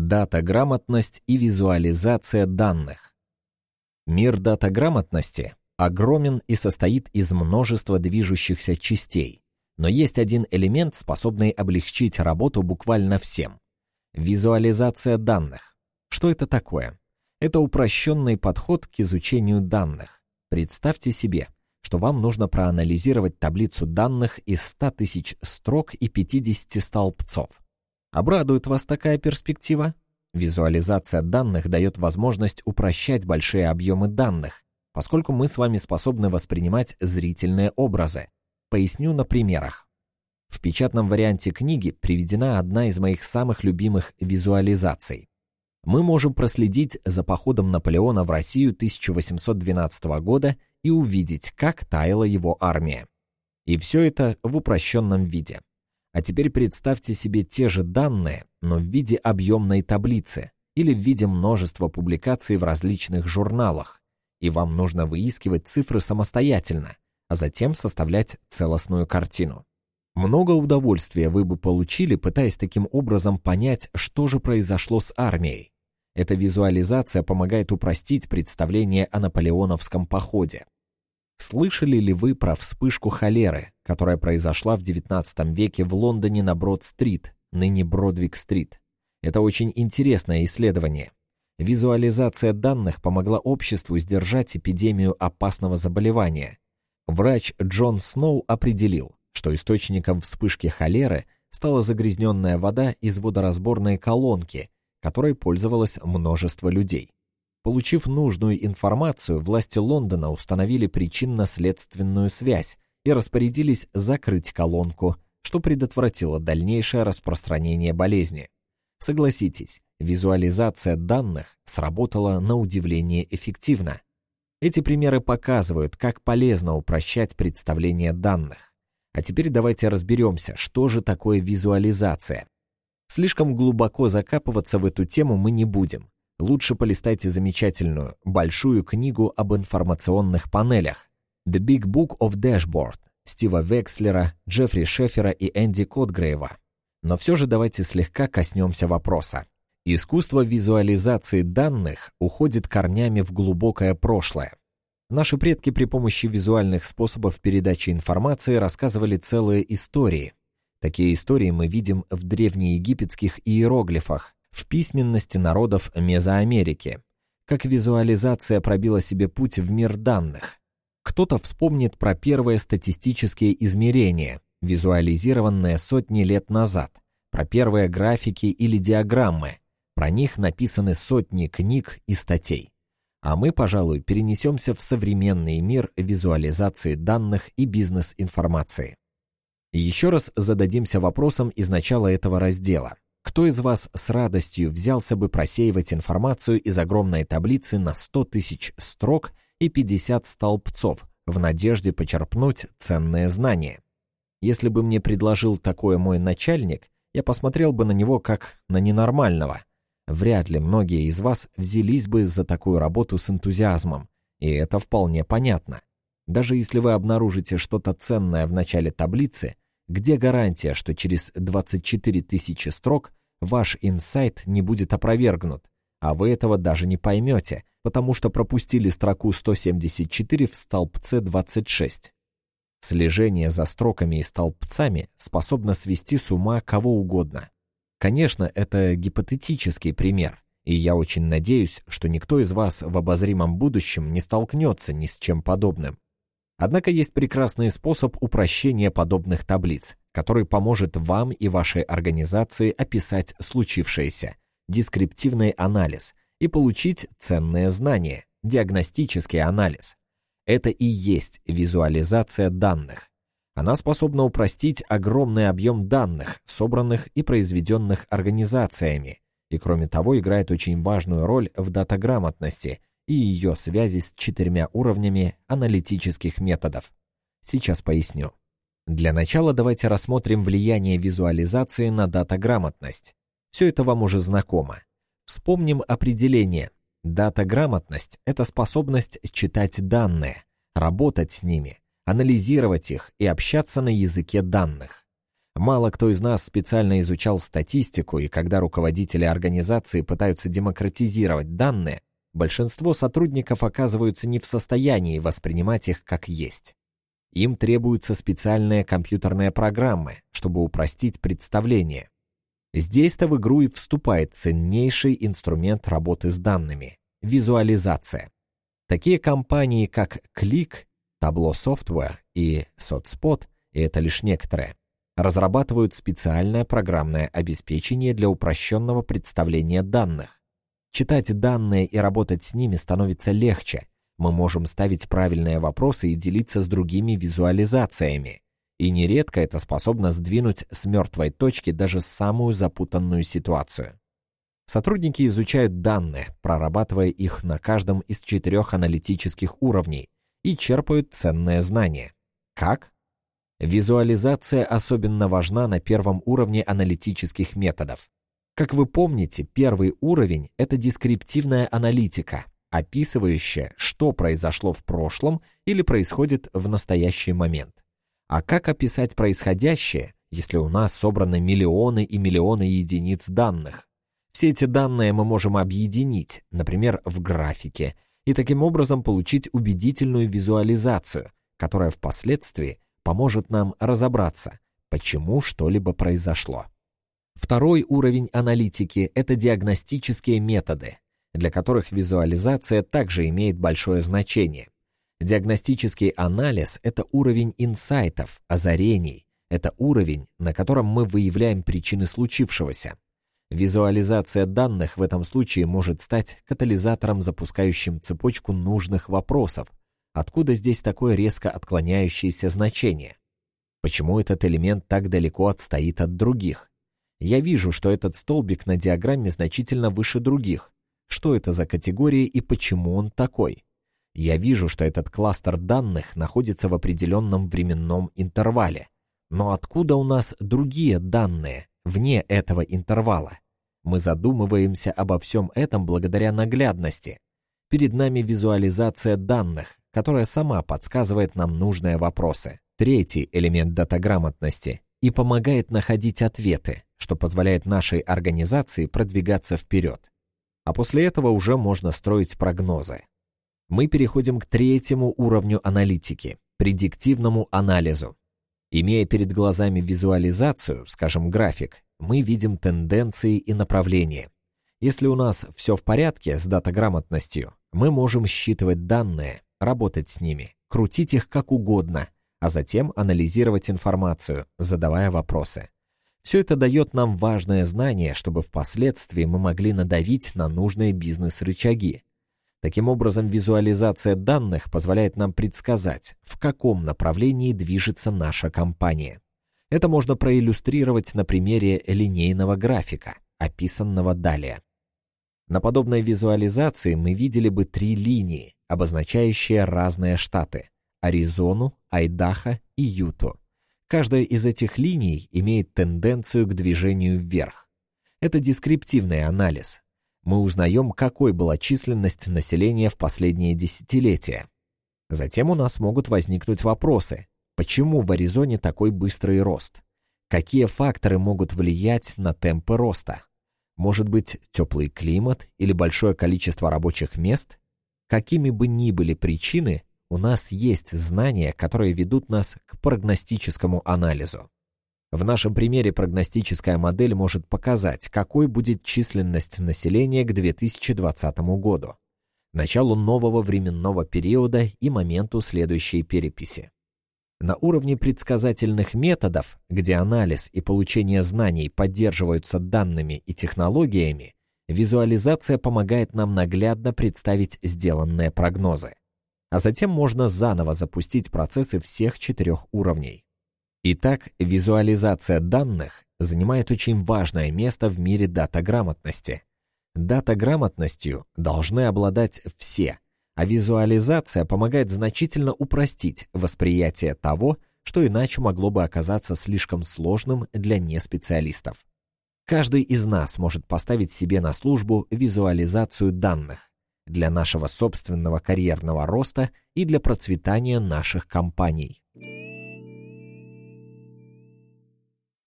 Дата-грамотность и визуализация данных. Мир дата-грамотности огромен и состоит из множества движущихся частей, но есть один элемент, способный облегчить работу буквально всем. Визуализация данных. Что это такое? Это упрощенный подход к изучению данных. Представьте себе, что вам нужно проанализировать таблицу данных из 100 тысяч строк и 50 столбцов. Обрадует вас такая перспектива? Визуализация данных дает возможность упрощать большие объемы данных, поскольку мы с вами способны воспринимать зрительные образы. Поясню на примерах. В печатном варианте книги приведена одна из моих самых любимых визуализаций. Мы можем проследить за походом Наполеона в Россию 1812 года и увидеть, как таяла его армия. И все это в упрощенном виде. А теперь представьте себе те же данные, но в виде объемной таблицы или в виде множества публикаций в различных журналах, и вам нужно выискивать цифры самостоятельно, а затем составлять целостную картину. Много удовольствия вы бы получили, пытаясь таким образом понять, что же произошло с армией. Эта визуализация помогает упростить представление о наполеоновском походе. Слышали ли вы про вспышку холеры, которая произошла в XIX веке в Лондоне на Брод-стрит, ныне Бродвик-стрит? Это очень интересное исследование. Визуализация данных помогла обществу сдержать эпидемию опасного заболевания. Врач Джон Сноу определил, что источником вспышки холеры стала загрязненная вода из водоразборной колонки, которой пользовалось множество людей. Получив нужную информацию, власти Лондона установили причинно-следственную связь и распорядились закрыть колонку, что предотвратило дальнейшее распространение болезни. Согласитесь, визуализация данных сработала на удивление эффективно. Эти примеры показывают, как полезно упрощать представление данных. А теперь давайте разберемся, что же такое визуализация. Слишком глубоко закапываться в эту тему мы не будем лучше полистайте замечательную, большую книгу об информационных панелях «The Big Book of Dashboard» Стива Векслера, Джеффри Шефера и Энди Котгрейва. Но все же давайте слегка коснемся вопроса. Искусство визуализации данных уходит корнями в глубокое прошлое. Наши предки при помощи визуальных способов передачи информации рассказывали целые истории. Такие истории мы видим в древнеегипетских иероглифах, в письменности народов Мезоамерики, как визуализация пробила себе путь в мир данных. Кто-то вспомнит про первые статистические измерения, визуализированные сотни лет назад, про первые графики или диаграммы. Про них написаны сотни книг и статей. А мы, пожалуй, перенесемся в современный мир визуализации данных и бизнес-информации. Еще раз зададимся вопросом из начала этого раздела – кто из вас с радостью взялся бы просеивать информацию из огромной таблицы на 100 тысяч строк и 50 столбцов в надежде почерпнуть ценное знание? Если бы мне предложил такое мой начальник, я посмотрел бы на него как на ненормального. Вряд ли многие из вас взялись бы за такую работу с энтузиазмом, и это вполне понятно. Даже если вы обнаружите что-то ценное в начале таблицы, где гарантия, что через 24 тысячи строк ваш инсайт не будет опровергнут, а вы этого даже не поймете, потому что пропустили строку 174 в столбце 26. Слежение за строками и столбцами способно свести с ума кого угодно. Конечно, это гипотетический пример, и я очень надеюсь, что никто из вас в обозримом будущем не столкнется ни с чем подобным. Однако есть прекрасный способ упрощения подобных таблиц, который поможет вам и вашей организации описать случившееся, дескриптивный анализ и получить ценные знания, диагностический анализ. Это и есть визуализация данных. Она способна упростить огромный объем данных, собранных и произведенных организациями, и кроме того играет очень важную роль в датаграмотности и ее связи с четырьмя уровнями аналитических методов. Сейчас поясню. Для начала давайте рассмотрим влияние визуализации на датаграмотность. Все это вам уже знакомо. Вспомним определение. Датаграмотность – это способность читать данные, работать с ними, анализировать их и общаться на языке данных. Мало кто из нас специально изучал статистику, и когда руководители организации пытаются демократизировать данные, большинство сотрудников оказываются не в состоянии воспринимать их как есть. Им требуются специальные компьютерные программы, чтобы упростить представление. Здесь-то в игру и вступает ценнейший инструмент работы с данными – визуализация. Такие компании, как Click, Tableau Software и SotSpot, и это лишь некоторые, разрабатывают специальное программное обеспечение для упрощенного представления данных. Читать данные и работать с ними становится легче. Мы можем ставить правильные вопросы и делиться с другими визуализациями. И нередко это способно сдвинуть с мертвой точки даже самую запутанную ситуацию. Сотрудники изучают данные, прорабатывая их на каждом из четырех аналитических уровней и черпают ценные знания. Как? Визуализация особенно важна на первом уровне аналитических методов. Как вы помните, первый уровень – это дескриптивная аналитика, описывающая, что произошло в прошлом или происходит в настоящий момент. А как описать происходящее, если у нас собраны миллионы и миллионы единиц данных? Все эти данные мы можем объединить, например, в графике, и таким образом получить убедительную визуализацию, которая впоследствии поможет нам разобраться, почему что-либо произошло. Второй уровень аналитики – это диагностические методы, для которых визуализация также имеет большое значение. Диагностический анализ – это уровень инсайтов, озарений, это уровень, на котором мы выявляем причины случившегося. Визуализация данных в этом случае может стать катализатором, запускающим цепочку нужных вопросов, Откуда здесь такое резко отклоняющееся значение? Почему этот элемент так далеко отстоит от других? Я вижу, что этот столбик на диаграмме значительно выше других. Что это за категория и почему он такой? Я вижу, что этот кластер данных находится в определенном временном интервале. Но откуда у нас другие данные, вне этого интервала? Мы задумываемся обо всем этом благодаря наглядности. Перед нами визуализация данных, которая сама подсказывает нам нужные вопросы. Третий элемент датаграмотности и помогает находить ответы, что позволяет нашей организации продвигаться вперед. А после этого уже можно строить прогнозы. Мы переходим к третьему уровню аналитики – предиктивному анализу. Имея перед глазами визуализацию, скажем, график, мы видим тенденции и направления. Если у нас все в порядке с датаграмотностью, мы можем считывать данные, работать с ними, крутить их как угодно, а затем анализировать информацию, задавая вопросы. Все это дает нам важное знание, чтобы впоследствии мы могли надавить на нужные бизнес-рычаги. Таким образом, визуализация данных позволяет нам предсказать, в каком направлении движется наша компания. Это можно проиллюстрировать на примере линейного графика, описанного далее. На подобной визуализации мы видели бы три линии, обозначающие разные штаты – Аризону, Айдахо и Юту. Каждая из этих линий имеет тенденцию к движению вверх. Это дескриптивный анализ. Мы узнаем, какой была численность населения в последние десятилетия. Затем у нас могут возникнуть вопросы. Почему в Аризоне такой быстрый рост? Какие факторы могут влиять на темпы роста? Может быть, теплый климат или большое количество рабочих мест? Какими бы ни были причины, у нас есть знания, которые ведут нас к прогностическому анализу. В нашем примере прогностическая модель может показать, какой будет численность населения к 2020 году, началу нового временного периода и моменту следующей переписи. На уровне предсказательных методов, где анализ и получение знаний поддерживаются данными и технологиями, визуализация помогает нам наглядно представить сделанные прогнозы. А затем можно заново запустить процессы всех четырех уровней. Итак, визуализация данных занимает очень важное место в мире датаграмотности. Датаграмотностью должны обладать все – а визуализация помогает значительно упростить восприятие того, что иначе могло бы оказаться слишком сложным для неспециалистов. Каждый из нас может поставить себе на службу визуализацию данных для нашего собственного карьерного роста и для процветания наших компаний.